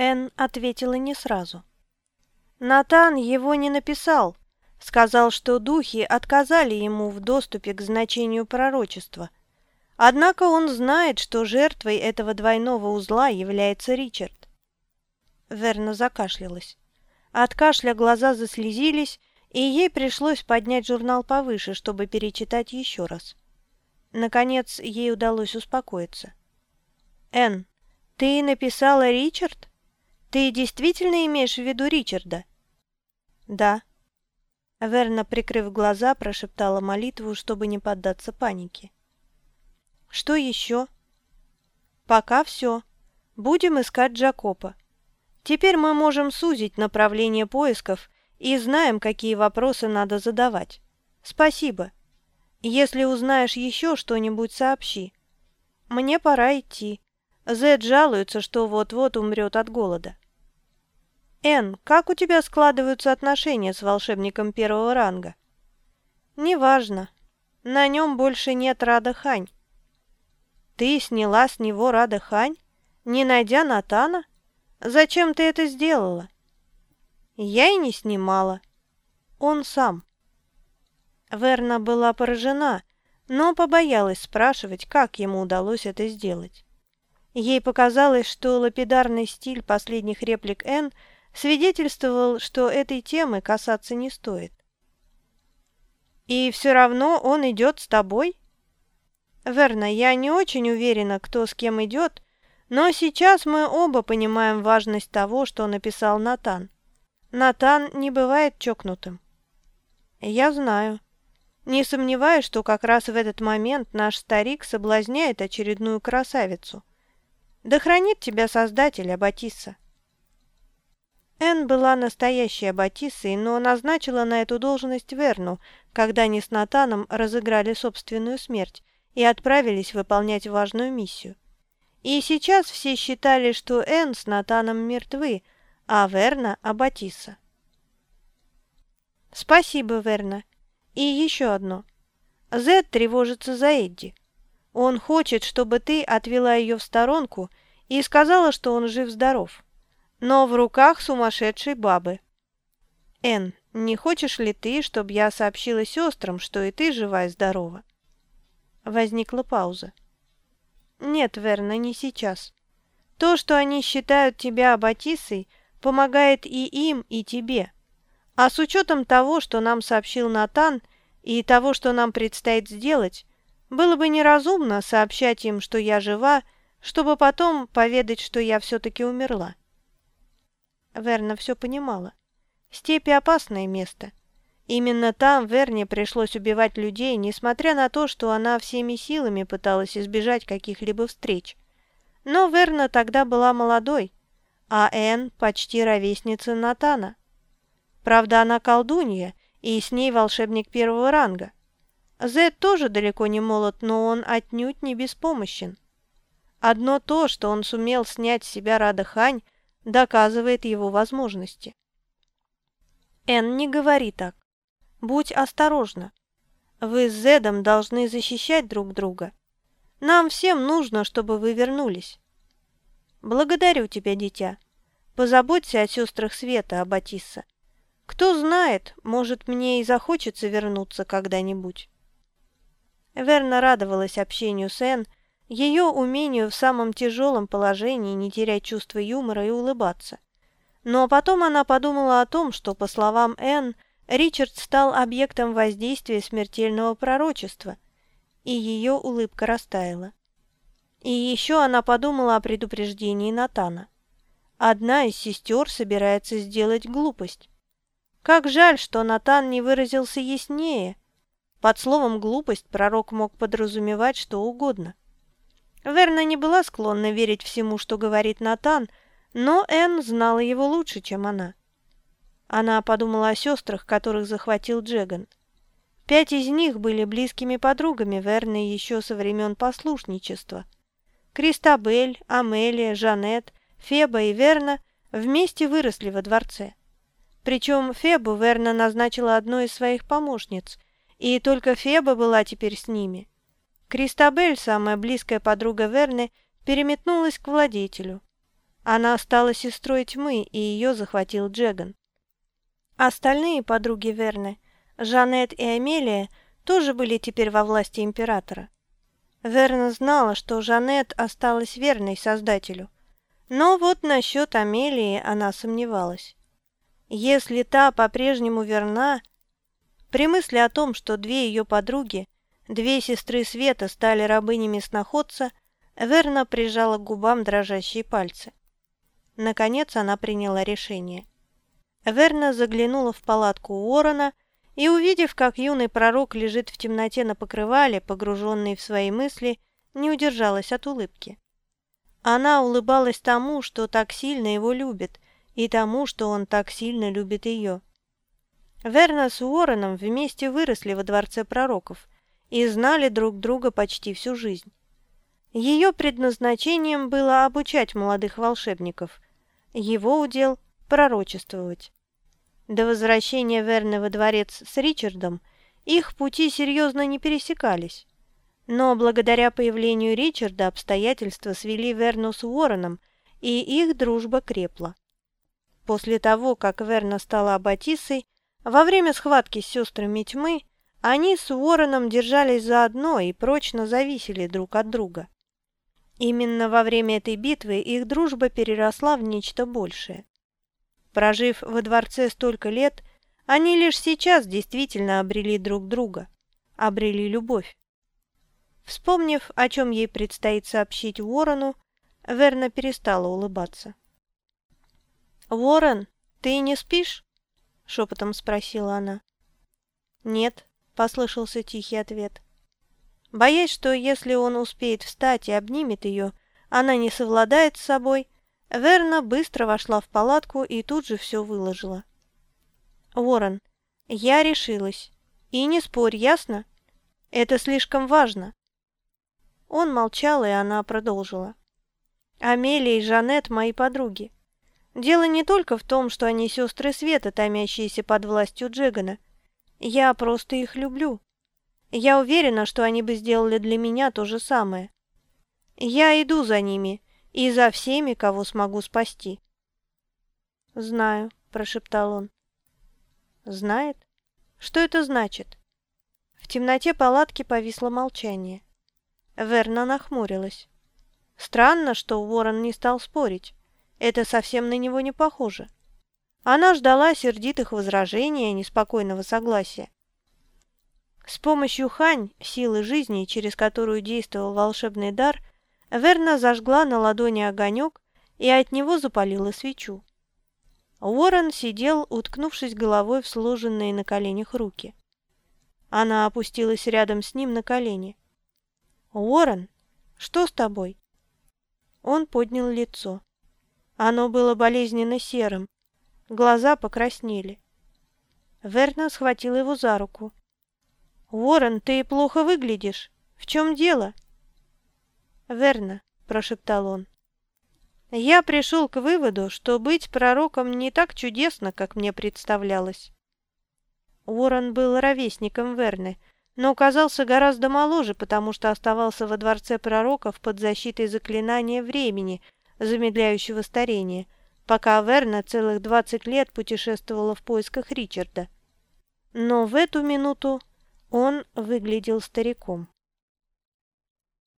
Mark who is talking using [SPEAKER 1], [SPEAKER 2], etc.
[SPEAKER 1] Энн ответила не сразу. Натан его не написал. Сказал, что духи отказали ему в доступе к значению пророчества. Однако он знает, что жертвой этого двойного узла является Ричард. Верна закашлялась. От кашля глаза заслезились, и ей пришлось поднять журнал повыше, чтобы перечитать еще раз. Наконец, ей удалось успокоиться. «Энн, ты написала Ричард? Ты действительно имеешь в виду Ричарда?» «Да». Верна, прикрыв глаза, прошептала молитву, чтобы не поддаться панике. «Что еще?» «Пока все. Будем искать Джакопа. Теперь мы можем сузить направление поисков и знаем, какие вопросы надо задавать. Спасибо. Если узнаешь еще что-нибудь, сообщи. Мне пора идти. Зед жалуется, что вот-вот умрет от голода. Эн, как у тебя складываются отношения с волшебником первого ранга? Неважно. На нем больше нет Рада Хань. Ты сняла с него Рада Хань, не найдя Натана? Зачем ты это сделала? Я и не снимала. Он сам. Верна была поражена, но побоялась спрашивать, как ему удалось это сделать. Ей показалось, что лапидарный стиль последних реплик Н свидетельствовал, что этой темы касаться не стоит. «И все равно он идет с тобой?» «Верно, я не очень уверена, кто с кем идет, но сейчас мы оба понимаем важность того, что написал Натан. Натан не бывает чокнутым. Я знаю. Не сомневаюсь, что как раз в этот момент наш старик соблазняет очередную красавицу. Да хранит тебя Создатель, Аббатисса. Энн была настоящей Аббатиссой, но назначила на эту должность Верну, когда они с Натаном разыграли собственную смерть и отправились выполнять важную миссию. И сейчас все считали, что Энн с Натаном мертвы, а Верна – Аббатиса. «Спасибо, Верна. И еще одно. Зед тревожится за Эдди. Он хочет, чтобы ты отвела ее в сторонку и сказала, что он жив-здоров, но в руках сумасшедшей бабы. Эн, не хочешь ли ты, чтобы я сообщила сестрам, что и ты жива и здорова?» Возникла пауза. Нет, Верна, не сейчас. То, что они считают тебя Аббатисой, помогает и им, и тебе. А с учетом того, что нам сообщил Натан, и того, что нам предстоит сделать, было бы неразумно сообщать им, что я жива, чтобы потом поведать, что я все-таки умерла. Верна все понимала. Степи – опасное место. Именно там Верне пришлось убивать людей, несмотря на то, что она всеми силами пыталась избежать каких-либо встреч. Но Верна тогда была молодой, а Энн почти ровесница Натана. Правда, она колдунья, и с ней волшебник первого ранга. Зед тоже далеко не молод, но он отнюдь не беспомощен. Одно то, что он сумел снять с себя Рада Хань, доказывает его возможности. Энн, не говори так. Будь осторожна. Вы с Зедом должны защищать друг друга. Нам всем нужно, чтобы вы вернулись. Благодарю тебя, дитя. Позаботься о сестрах Света, Аббатисса. Кто знает, может, мне и захочется вернуться когда-нибудь. Верна радовалась общению с Энн, ее умению в самом тяжелом положении не терять чувство юмора и улыбаться. Но потом она подумала о том, что, по словам Энн, Ричард стал объектом воздействия смертельного пророчества, и ее улыбка растаяла. И еще она подумала о предупреждении Натана. Одна из сестер собирается сделать глупость. Как жаль, что Натан не выразился яснее. Под словом «глупость» пророк мог подразумевать что угодно. Верна не была склонна верить всему, что говорит Натан, но Энн знала его лучше, чем она. Она подумала о сестрах, которых захватил Джеган. Пять из них были близкими подругами Верны еще со времен послушничества. Кристабель, Амелия, Жанет, Феба и Верна вместе выросли во дворце. Причем Фебу Верна назначила одной из своих помощниц, и только Феба была теперь с ними. Кристабель, самая близкая подруга Верны, переметнулась к владетелю. Она стала сестрой тьмы, и ее захватил Джеган. Остальные подруги Верны, Жанет и Амелия, тоже были теперь во власти императора. Верна знала, что Жанет осталась верной Создателю, но вот насчет Амелии она сомневалась. Если та по-прежнему верна, при мысли о том, что две ее подруги, две сестры Света стали рабынями сноходца, Верна прижала к губам дрожащие пальцы. Наконец она приняла решение. Верна заглянула в палатку Уоррена и, увидев, как юный пророк лежит в темноте на покрывале, погруженный в свои мысли, не удержалась от улыбки. Она улыбалась тому, что так сильно его любит, и тому, что он так сильно любит ее. Верна с Уорреном вместе выросли во дворце пророков и знали друг друга почти всю жизнь. Ее предназначением было обучать молодых волшебников, его удел – пророчествовать. До возвращения Верны во дворец с Ричардом их пути серьезно не пересекались. Но благодаря появлению Ричарда обстоятельства свели Верну с Уорреном, и их дружба крепла. После того, как Верна стала аббатисой, во время схватки с сестрами тьмы они с Уорреном держались заодно и прочно зависели друг от друга. Именно во время этой битвы их дружба переросла в нечто большее. Прожив во дворце столько лет, они лишь сейчас действительно обрели друг друга, обрели любовь. Вспомнив, о чем ей предстоит сообщить Уоррену, Верна перестала улыбаться. «Уоррен, ты не спишь?» шепотом спросила она. «Нет», — послышался тихий ответ. Боясь, что если он успеет встать и обнимет ее, она не совладает с собой, Верна быстро вошла в палатку и тут же все выложила. «Ворон, я решилась. И не спорь, ясно? Это слишком важно». Он молчал, и она продолжила. «Амелия и Жанет – мои подруги. Дело не только в том, что они сестры Света, томящиеся под властью Джегана. Я просто их люблю. Я уверена, что они бы сделали для меня то же самое. Я иду за ними и за всеми, кого смогу спасти. «Знаю», – прошептал он. «Знает? Что это значит?» В темноте палатки повисло молчание. Верна нахмурилась. Странно, что Ворон не стал спорить. Это совсем на него не похоже. Она ждала сердитых возражений и неспокойного согласия. С помощью хань, силы жизни, через которую действовал волшебный дар, Верна зажгла на ладони огонек и от него запалила свечу. Уоррен сидел, уткнувшись головой в сложенные на коленях руки. Она опустилась рядом с ним на колени. «Уоррен, что с тобой?» Он поднял лицо. Оно было болезненно серым. Глаза покраснели. Верна схватил его за руку. «Уоррен, ты плохо выглядишь. В чем дело?» «Верна», – прошептал он. «Я пришел к выводу, что быть пророком не так чудесно, как мне представлялось». Уоррен был ровесником Верны, но казался гораздо моложе, потому что оставался во дворце пророков под защитой заклинания времени – замедляющего старение, пока Верна целых двадцать лет путешествовала в поисках Ричарда. Но в эту минуту он выглядел стариком.